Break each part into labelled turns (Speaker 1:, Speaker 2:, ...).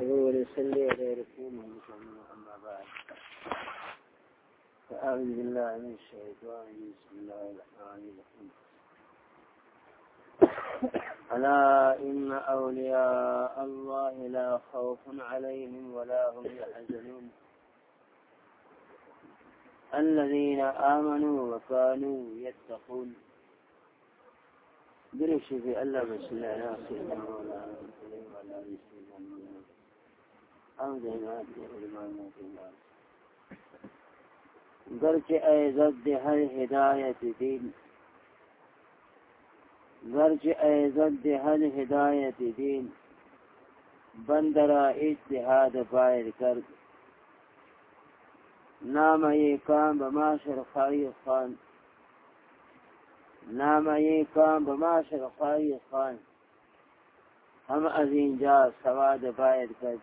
Speaker 1: يصلي ويصلي ويركون المسلمين أما بعد فأعوذ بالله من الشيطان بسم الله الرحمن الرحيم ألا إن أولياء الله لا خوف عليهم ولا هم يحزنون الذين آمنوا وكانوا يتقون برشي في الله بسم الله لا گرچه عزت دی هر هدایت دین گرچه عزت دی هر هدایت دین بند را اجتهاد بایر کرد نام کام به معاشر خواهی خان نام کام به معاشر خواهی خان هم از اینجا سواد باید کرد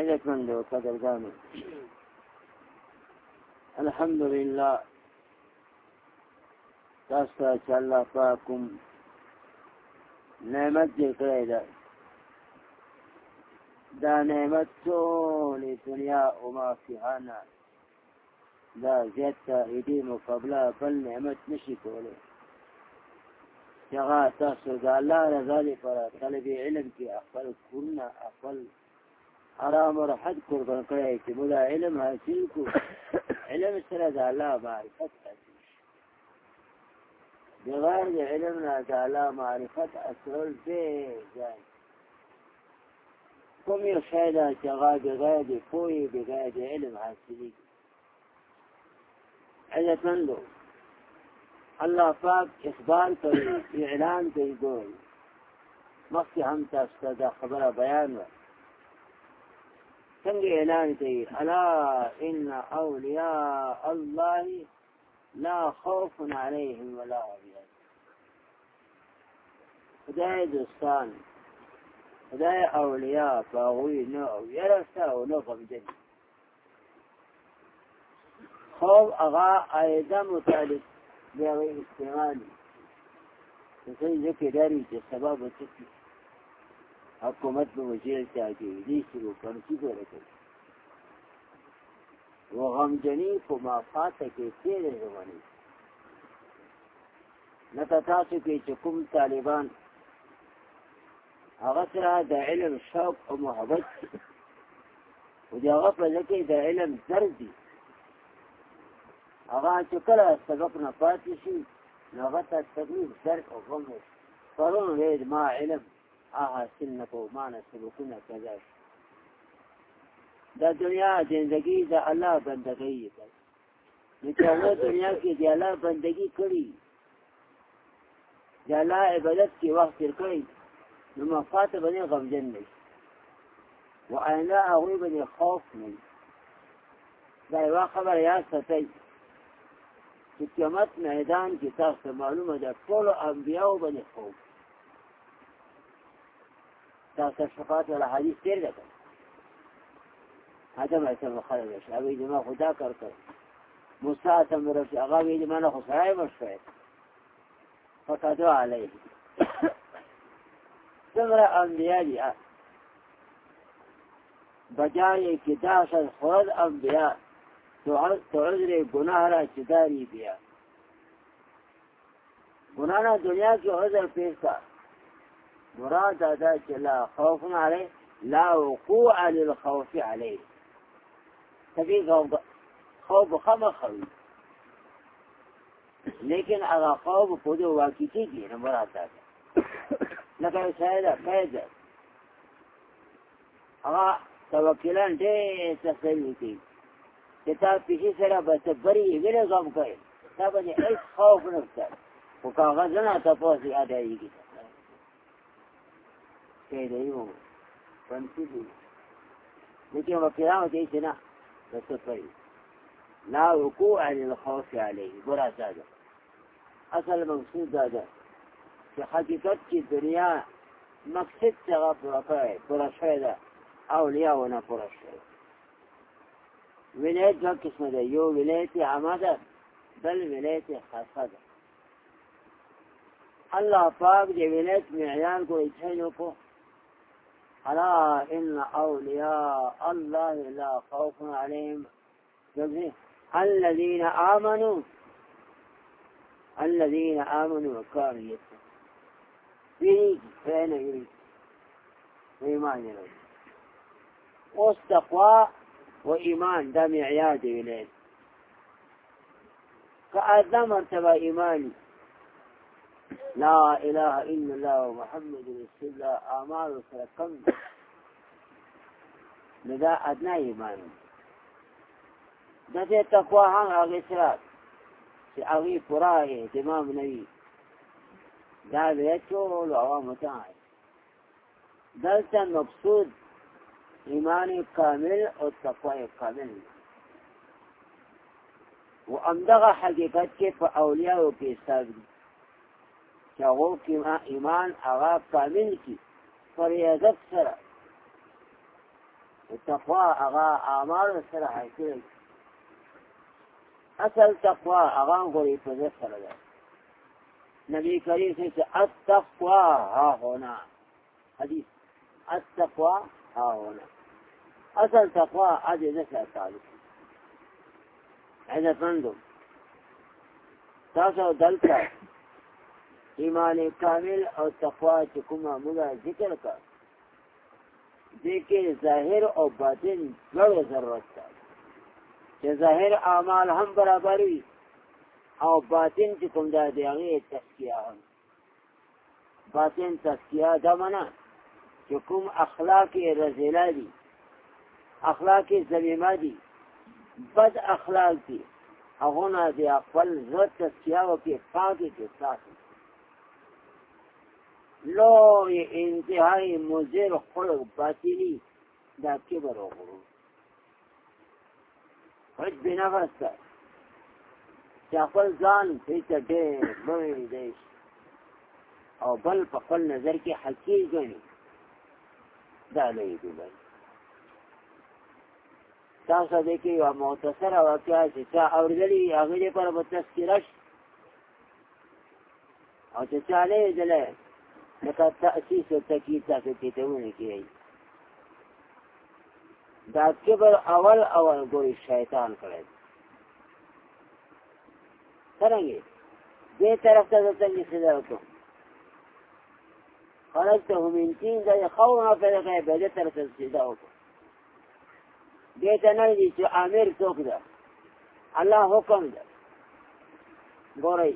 Speaker 1: عزتمند و قدرگانو الحمدلله تاسو ته چې الله پاکم نعمت دې کړی دا دا نعمت ټول دنیا او ما فيها دا زیات دې مقابله بل نعمت نشي کولای چې هغه تاسو د الله رضا لپاره طلب علم کې خپل کورونه خپل حرام رحد كربان قريت مدى علم هاتيكو علم السلاد على معرفة بغير علمنا على معرفة أسر البيت كم يخيلا تغا بغير فوي بغير علم هاتيك علة من له الله فاق إخبار في إعلان بيقول مخي هم تستدى خبر بيانه څنګه اعلان کوي الا ان اولیاء الله لا خوف عليهم ولا هم خدای دوستان خدای اولیاء باغوی نو او یرستا او نو قبجن خوف اغا آیده متعلق بیاوی استعمالی تسایی ذکر داری چه سبب تکی حکومت به وزیر تاجی دی شروع کړ چې ګوره کوي و غم جنې په ما فاته کې تیرې روانې لکه تاسو کې چې کوم طالبان هغه سره د علم شوق او محبت او د هغه په ځکه د علم درد دي هغه چې کله سبق نه پاتې شي نو هغه ته تکلیف درد او غم پرون وید ما علم آغا سن کو مان سلوکونه کذا دا دنیا زندگی د الله بندګۍ ده نو چې هغه دنیا کې د الله بندګۍ کړی د الله عبادت کې وخت تیر کړی نو مفات باندې غمجن نه و انا هغه باندې خوف نه دا یو خبر یا ستای چې قیامت میدان کې تاسو معلومه ده ټول انبیاء باندې خوف تاسو شفاعت ولا حدیث تیر ده حاجه ما ته خلل شي هغه دې ما خدا کړ کړ موسی ته مرشي هغه دې ما نه خو سړی مرشي فقدو علیه څومره انبیا دي بجای کداش خود انبیا تو عذر گناہ را چداری بیا گناہ دنیا کی عذر پیش کر مراد دا چې لا خوف علی لا وقوع للخوف علی تبي خوف خم خوي لیکن هغه خوف په دې واقع کېږي نه مراد دا لکه شاید فائدہ هغه توکلان دې تسلی کوي چې تا پیښې سره به تبري ویل غوږ کوي تا باندې هیڅ خوف نشته او کاغذ نه تاسو یې ادایږي پیدایي وو پنځه دي لکه یو پیرانو کې چې نه د سفري لا وقوع للخوف عليه ګور آزاد اصل مقصود دا ده چې حقیقت کې دنیا مقصد څنګه پوره کوي پوره شوی ده اولیاء و نه پوره شوی ولایت دوه قسمه ده یو ولایت عامه ده بل ولایت خاصه ده الله پاک دې ولایت معیار کو اچھا کو ألا إن أولياء الله لا خوف عليهم الذين آمنوا الذين آمنوا وكانوا يتقون يريد فين يريد وإيمان يريد واستقوى وإيمان دم عياده إليه كأذى مرتبة إيماني لا اله الا الله محمد رسول الله اعمال سره کم دا ادنا ایمان دا ته تقوا هم هغه سره چې هغه پورا اهتمام نه وي دا د ټول عوام ته دلته مقصود ایمان کامل او تقوا کامل و امدغه حقیقت کې په اولیاء او کې ثابت چاغو کې ایمان هغه کامل کی فریادت سره تقوا هغه اعمال سره حاصل اصل تقوا هغه غوري په سره ده نبی کریم سے التقوا ها ہونا حدیث التقوا ها ہونا اصل تقوا ادي نشأ تعلق عزت مندم تاسو دلته ایمان کامل او تقوا چې کومه موږ ذکر کا دې کې ظاهر او باطن ډېر ضرورت ده چې ظاهر اعمال هم برابر وي او باطن چې کوم ده دی هغه تزکیه هم باطن تزکیه ده معنا چې کوم اخلاق رزیلا دي اخلاق زمیمه دي بد اخلاق دي هغه نه دي خپل زړه تزکیه وکړي پاکي کې ساتي لوی انتهای مزر خلق باطلی دا کبر و غرور حج بنفس تا چا خپل ځان پیته ډېر لوی دی او بل په خپل نظر کې حقیر ګڼي دا لوی ګناه تاسو دې کې یو مختصره واقعه چې چا اورېدلې هغه دې پر تذکرش او چې چا لیدلې لکه تأسیس و تکیید تاسو تیتونه کیای دا کبر اول اول ګوري شیطان کړی څنګه دې طرف ته ځل خیدا وکړه خرجته من تین ځای خونه په دغه به دې طرف ته خیدا وکړه دې ته نه دي چې امیر څوک ده الله حکم ده ګورئ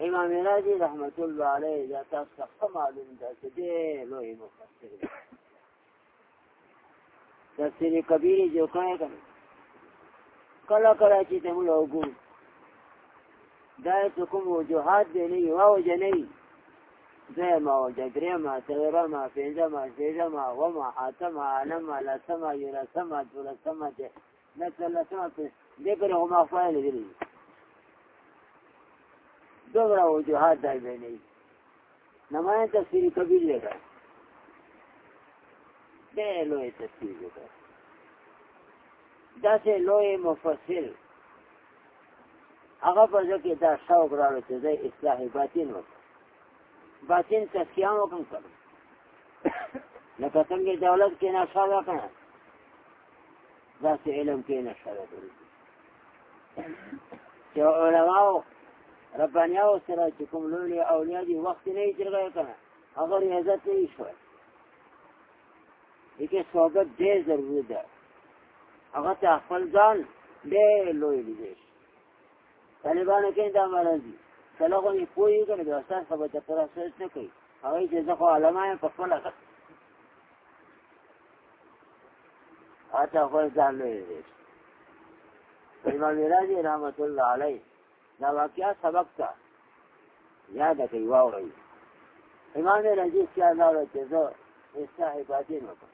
Speaker 1: امام راضي رحمت الله عليه دا تاسو څه معلوم ده چې دی لوی مفسر دی تفسیر کبیر جو کوي کنه کله کله چې ته موږ وګورو دا کوم وجوهات دی نه یو وجه نه زما وجه درېما څلورما پنځما ششما وما اتما انما لسما یرسما دولسما دې نه کله سما دې کړه هم خپل لري دوبرا وجوہات در میں نہیں نمایاں تفسیر کبیر لے کر دے لوئے تفسیر لے کر داسې لوی مفصل هغه په ځکه دا شوق راوړي چې زه اصلاح باطن وکړم باطن تسکیه وکړم کړم لکه څنګه دولت کې نشه وکړه داسې علم کې نشه وکړم چې علماو ربانیا او سره چې کوم لوی اولیا دي وخت نه یې چرګه کنه هغه ریاضت نه شو دغه صحبت ډېر ضروري ده هغه ته خپل ځان ډېر لوی دي طالبانو کې دا مرض دي سلغه یې پوي کنه د استاد په بچه پر اساس نه کوي هغه چې زه خو علماء په خپل هغه اته خپل ځان لوی دي امام راضي رحمت الله علیه دا واقعیا سبق تا یاد کوي واوري امام رضی الله عنه چې زه استحباتین وکړم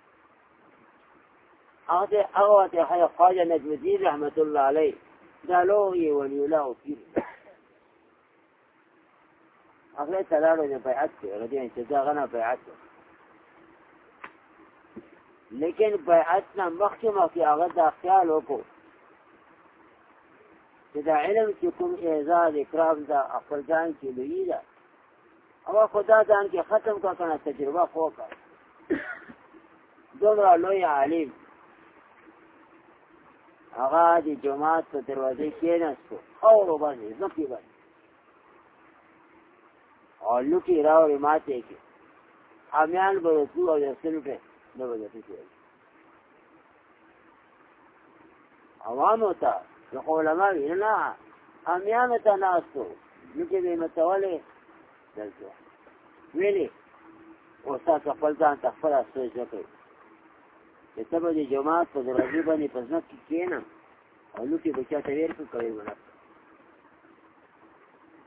Speaker 1: هغه ته هغه ته حیا خواجه نجم الدین رحمت الله علیه دا لوی ولی الله پیر هغه ته لاړو د بیعت کې غدي چې دا غنا بیعت لیکن بیعت نه مخکې مخکې هغه دا خیال وکړو چې دا علم چې کوم اعزاز اکرام دا خپل ځان کې لوی ده او خدا ځان کې ختم کا کنه تجربه خو کا دومره لوی عالم هغه د جماعت په دروازې کې نستو او باندې ځکه باندې او لوکی راوړې ماته کې امیان به وکړو او یسلو کې نو به دې کې عوام ہوتا نو علماء وی نه امیان ته ناسو نو کې دې متولې دلته ویلي او تاسو خپل ځان ته خپل اسوي ځکه چې تبه دې جماعت په دروازې باندې پزنه کې کېنه او نو کې بچا ته ویل کو کوي ونه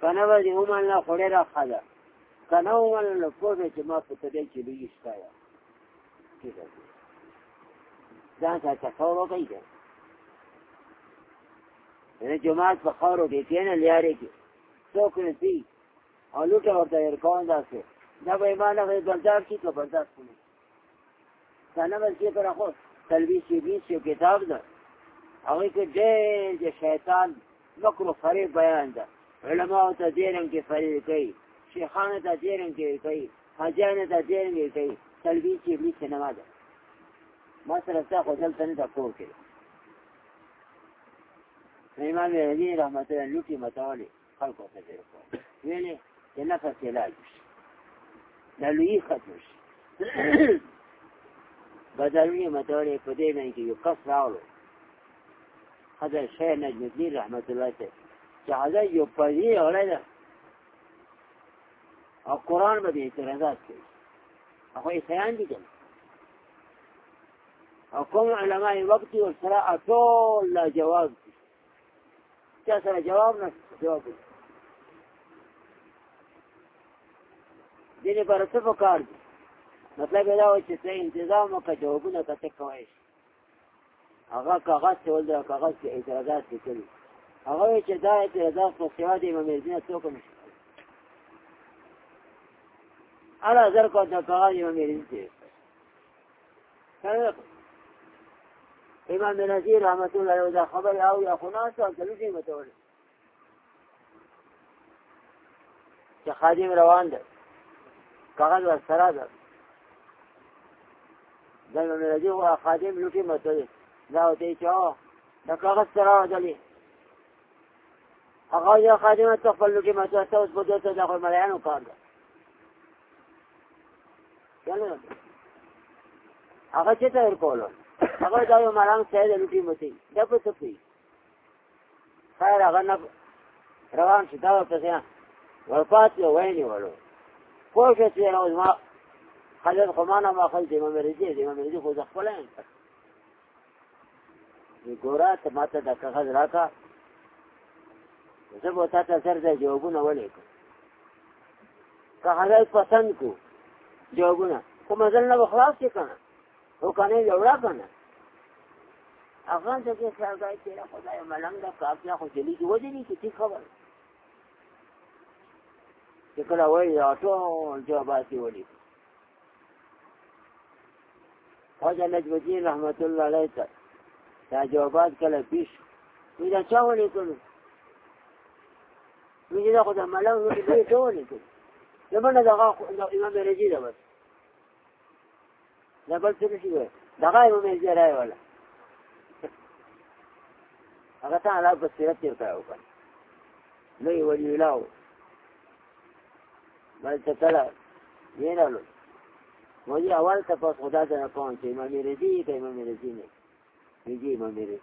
Speaker 1: کنه به دې هم الله خوړې راخاله کنه هم الله کوو چې ما په تدې کې لوي ښکایا ځان ته تصور وکړئ نه جماعت په خاورو کې کېنه لیارې کې څوک نه سي او لوټه ورته ورکون داسې دا به ایمان هغه برداشت کې برداشت کوي څنګه به چې پر اخو تلویز دې یو کتاب ده هغه کې دې د شیطان مکر فریب بیان ده علماء ته دیرن کې فریب کوي شیخان ته دیرن کې کوي حاجان ته دیرن کې کوي تلویز دې نه ما ده ما سره څه خو دلته نه تاسو کوي امام رضی رحمت الله لوټي متولې خلکو ته دی ویلې چې نفس یې لاج دا لوی خطر بدلوی متولې په دې باندې کې یو قص راوړو حضر شیخ نجم الدین رحمت الله ته چې حضر یو پدې اورل او قران باندې اعتراضات کوي هغه یې خیان دي او کوم علماء وقت او سره ټول لا جواب چا سره جواب نه جواب دي دې پر څه وکړ مطلب دا و چې څه انتظام او جوابونه کته کوي هغه کاغذ ته ولر کاغذ کې اعتراضات وکړي هغه چې دا اعتراضات په سیاد امام الدین څوک نشي اړه زر کو دا کاغذ امام الدین څه امام نظیر رحمت الله علیه دا خبر او یا خنا سو کلوزی متول چې خادم روان ده کاغذ ور سره ده دا امام نظیر او خادم لوټي متول دا وته چا دا کاغذ سره ده هغه یا خادم ته خپل لوټي متول تاسو بده ته دا خپل ملایانو کار ده هغه چې ته ورکول هغه دا یو ملنګ سید لوټي مته دا په څه پی خیر هغه نه روان شي دا په څه ورپات یو ویني ولو کوښښ یې راوځ ما خلل خمانه ما خل دې ممرزي دې ممرزي خو ځخپل نه ګورا ته ماته د کاغذ راکا زه به تاسو سره د جوابونه ولیکم کاغذ پسند کو جوابونه کوم ځل نه خلاص کنه او کنه یو را کنه هغه ځکه خیال کوي چې خدای ملنګ دا کافیا خو جلی دی ودی چې تی خبر چې کله وایي ټول جواباتي ولي خواجه نجم الدین رحمت الله علیه ته دا جوابات کله پیش وی دا چا ولیکلو وی دا خو د ملنګ دی ته ولیکلو زمونږ دغه امام رجی ده بس دا بل څه نشي دغه امام رجی راي ولا هغه ته الله بصیرت تیر کړو کنه لوی ولی ولاو بل ته تلا ویرالو وایي اول ته پس خدا ته نه کوم چې امام رضی ته امام رضی نه دیږي امام رضی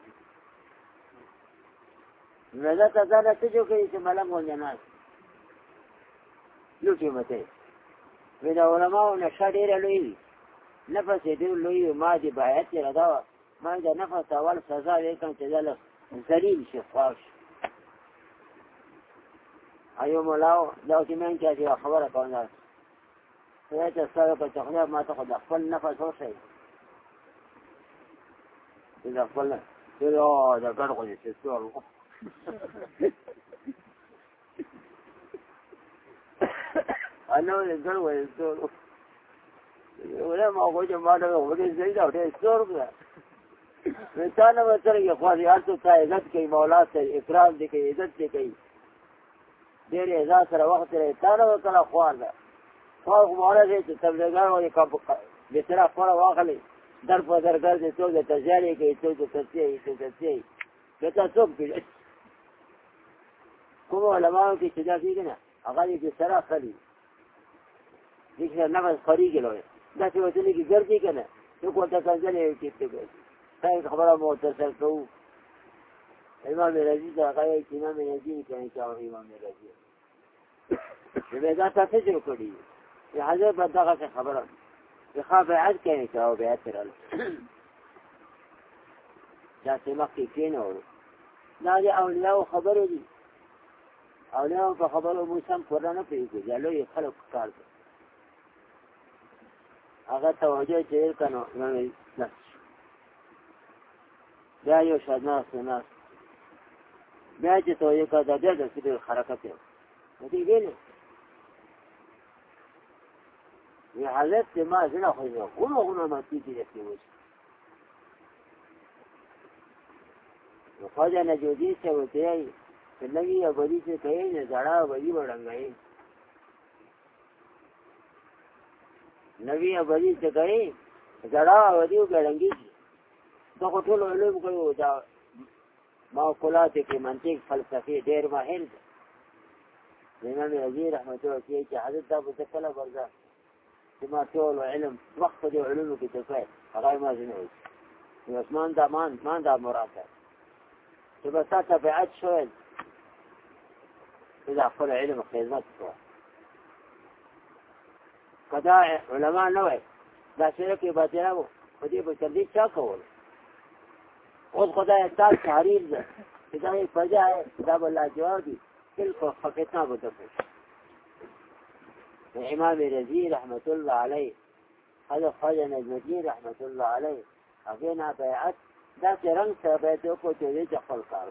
Speaker 1: نزا ته زړه ته جو کوي چې ملنګ ولې نه لوټي مته وی دا علماء نه شډیر لوی نفس دې لوی ما دې بیعت راځه ما دا نفس اول سزا وکړ چې دلته ذلیل شي خواش ایو ملاو دا چې من چې یو خبره کوم دا خدای چې سره په تخلیه ما ته خدای خپل نفس ورشي دا خپل دا دا ګړ خو چې څور انا ولې ګړ وې څور ولا ما وګورم ما دا وګورم زیدا ته څور کړه انسان و سره یو خو دې هرڅه ته عزت کوي مولا سره اکرام دې کوي عزت دې کوي ډېر عزت سره وخت لري تا نو کله خوان ده خو مولا دې چې تبلیغان او کب به تر خپل واخلي در په درګر دې څو دې تجاري کوي څو دې تسي څو تسي کته څوک دې کوم علماء کې چې دا کیږي نه هغه دې سره خلی دې چې نفس خريګلوي دا چې وځي کې ګرځي کنه یو کوته څنګه یې کېږي خیر خبره متصل کوو امام رضی دا غوی چې امام رضی کنه چې او امام رضی به دا تاسو جوړ کړی یا حاضر په دغه خبره چې خافعت کنه چې او بیا تر دا چې مخکې کینو دا دی اولیاء خبرې دي اولیاء په خبرو موږ سم پوره نه پیږو یا لوی خلک کار کوي هغه توجه چې کنه نو بیا یو شادناس ناس بیا چې تو یو کا دا بیا د سړي حرکت یو دې ویلې یا حالت ته ما زړه خو یو غوړو غوړو ما تیږي دې وځي نو خواجه نجودی سے ہوتے آئی چلنگی یا بری سے کہے نے زڑا بری بڑنگئی نبی یا بری سے کہے زڑا بری بڑنگی کی دغه ټول علوم کوي دا معقولات کې منطق فلسفي ډېر مهم دي امام رضی رحمت الله علیه چې حضرت ابو تکلا ورزا چې ما ټول علم وخت دي علوم کې تفای هغه ما جنوي نو اسمان دا مان مان دا مراد ده چې بس تاسو په عد شوئ إذا خل علم خدمت کدا علماء نه وای دا سره کې باطلا وو خو دې په تدریج چا کول اوس خدای تاسو تحریر ده دا یې فجا دا بل جواب دي تلک فقطنا بدبش امام رضی رحمت الله علیه هذا خواجه نجمدی رحمت الله علیه هغه نه بیعت دا چې رنګ سره به ته کو چې خپل کار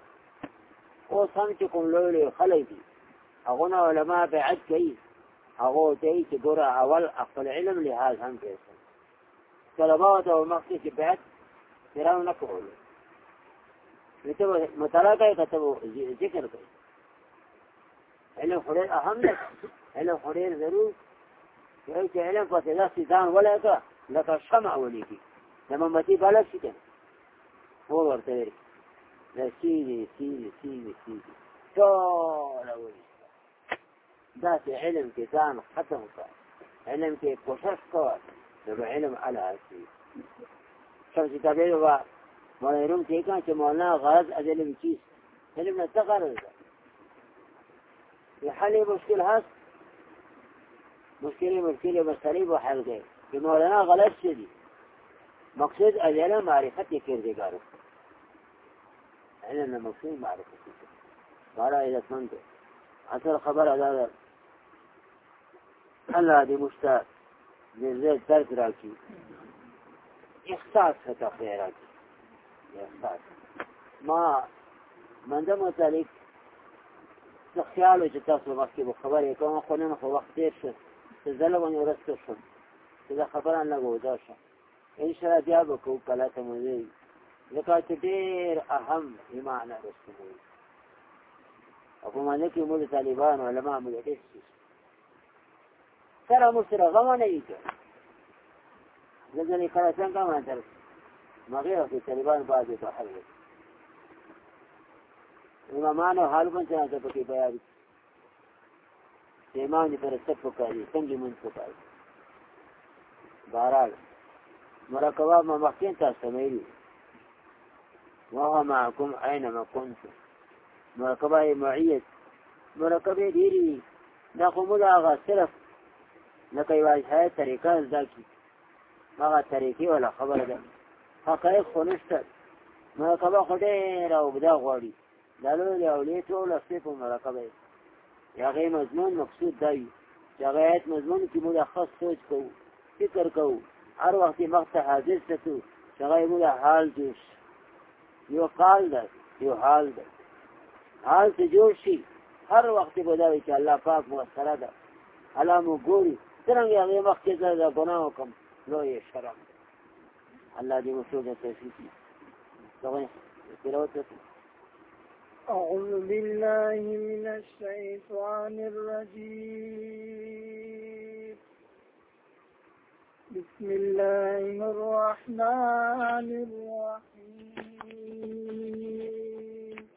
Speaker 1: او سم چې کوم لوی خلک دي هغه نه علما بیعت کوي هغه ته چې ګوره اول خپل علم لحاظ هم کوي طلبات او مخکې چې بیعت پیران نه کوي نته مطالعه کوي که ته ذکر کوي علم خو ډېر اهم دی علم خو ډېر ضرور وایي چې علم پسې داسې ځان ولی کړه لکه شمع ولیږي د مومبتي بلد شي که نه اور ورته ویل دا سیږي سیږي سیږي سیږي ټوله ولیږي داسې علم کې ځان ختم کړه علم کې کوشش کوه نو به علم اله شي څنګه چې تبیر وه ما روم کې کان چې مولانا غرض از علم چیز علم نه څه غرض ده حل مشکل هست مشکل مشکل بسری به حل ده چې مولانا غلط شدی مقصد از علم معرفت کردگارو علم نه مقصود معرفت بارا عزتمند ده اصل خبر ادا ده الله دې مشتاق دې زه درک راکړي اختصاص ته خیر راکړي ما منده متعلق څه خیال و چې تاسو مخکې به خبرې کوم خو نن خو وخت تېر شو چې زه لږ باندې ورسته شوم چې دا خبره لږ ودا شم انشاءالله بیا به کوو کله ته مو ځکه چې ډېر اهم ایمان رسول او په معنی کې موږ طالبان علما موږ ډېر شي سره موږ سره غوونه یې کړه زه ځنې کله څنګه ما درته مغیر کې طالبان بعضې بهر وي امامانو حال کن چې هلته پکې بیان چې امام دې پر څه پکاري څنګه مونږ پکاري بهرحال مرکبه ما مخکې تاسو ویلي وهو معكم اينما كنتم مرکبه معیت مرکبه ډیری دا خو موږ هغه صرف لکه یوه طریقه زده کړي هغه طریقې ولا خبره ده حقایق خو نشته مرکبه خو ډېره اوږده غواړي دا لوی د اولیې ټول هفتې په مرکبه یې هغې مضمون مقصود دا وي چې هغه آیت مضمون کې موږ خاص سوچ کوو فکر کوو هر وخت یې مخ ته حاضر ستو چې هغه یې موږ حال جوړ یو قال ده یو حال ده حال چې جوړ شي هر وخت به دا وي چې الله پاک مؤثره ده الله مو ګوري څرنګه هغې مخکې زه د ګناه وکړم لوی شرم ده الله دي مسوجة تشيكي أعوذ بالله من الشيطان الرجيم بسم الله الرحمن الرحيم